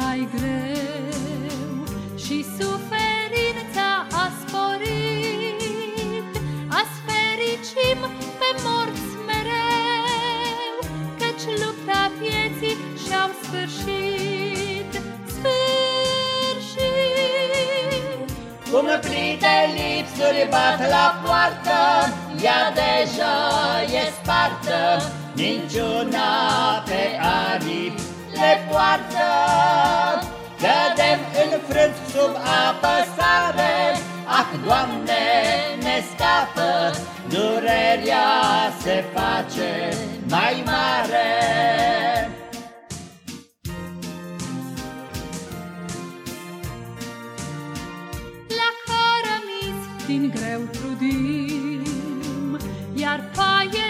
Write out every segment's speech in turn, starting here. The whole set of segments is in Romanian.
mai greu și suferința a sporit. Azi fericim pe morți mereu, căci lupta vieții și-au sfârșit. Sfârșit! Cum plite lipsuri bat la poartă, ea deja e spartă, Minciuna pe aripi le poartă. Cădem înfrânt sub apăsare Ah, Doamne, ne scapă. Durerea se face mai mare. La cărămizi din greu trudim Iar paie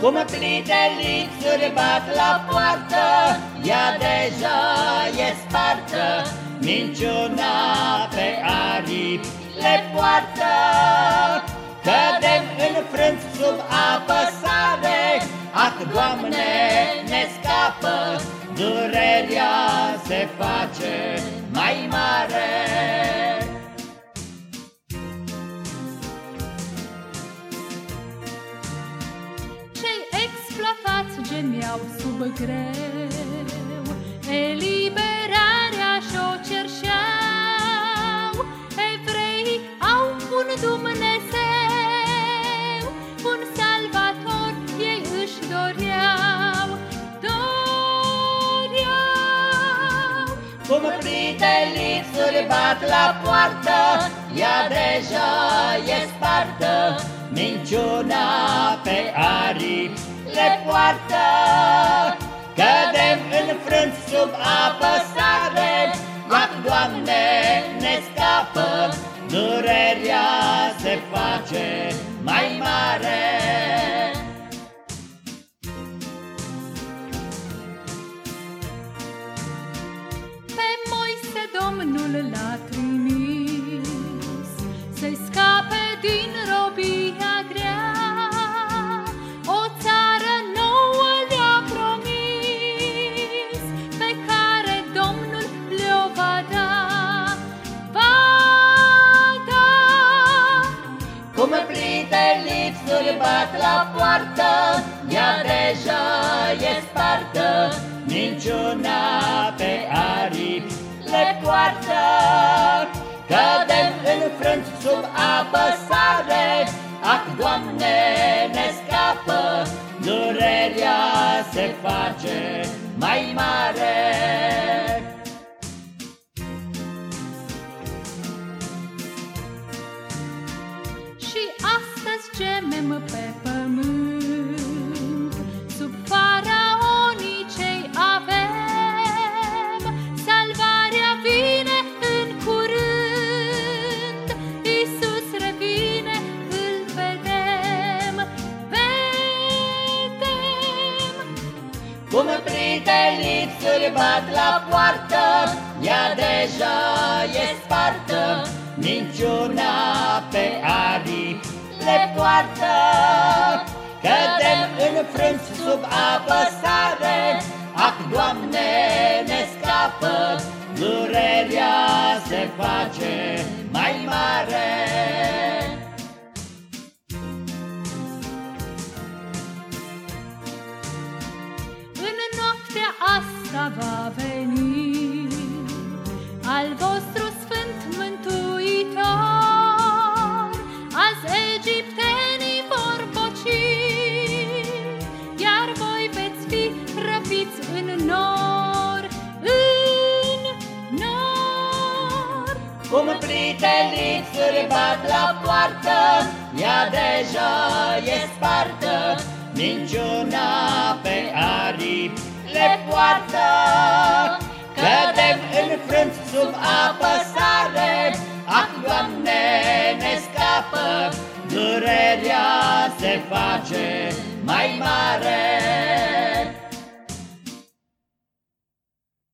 Cum plite lipsuri bat la poartă Ea deja e spartă. Minciuna pe aripi le poartă Cădem înfrânt sub apăsare Ah, Doamne, ne scapă Durerea se face mai mare exploatați gemeau sub greu. Eliberarea și-o cerșeau. Evreii au un Dumnezeu Un salvator ei își doreau. Doreau. Cum plite lipsuri bat la poartă Ea deja e spartă Minciuna pe aripi le poartă Cădem înfrânt sub apăsare Ah, Doamne, ne scapă Durerea se face mai mare. Pe Moise Domnul l-a trimis Să-i scape din Minciuna pe aripi le poartă Cădem înfrânt sub apăsare Ah, Doamne, ne scapă Durerea se face mai mare Cum plite lipsuri bat la poartă Ea deja e spartă Minciuna pe aripi le poartă. Cădem înfrânți sub apăsare Ah, Doamne, ne scapă Durerea se face mai mare asta va veni al vostru sfânt mântuitor. Azi egiptenii vor boci, iar voi veți fi răpiți în nor, în nor. Cum plite lipsuri bat la poartă Ea deja e spartă Minciuna pe aripi le poartă. Cădem înfrânți sub apăsare Ah, Doamne, ne scapă. Durerea se face mai mare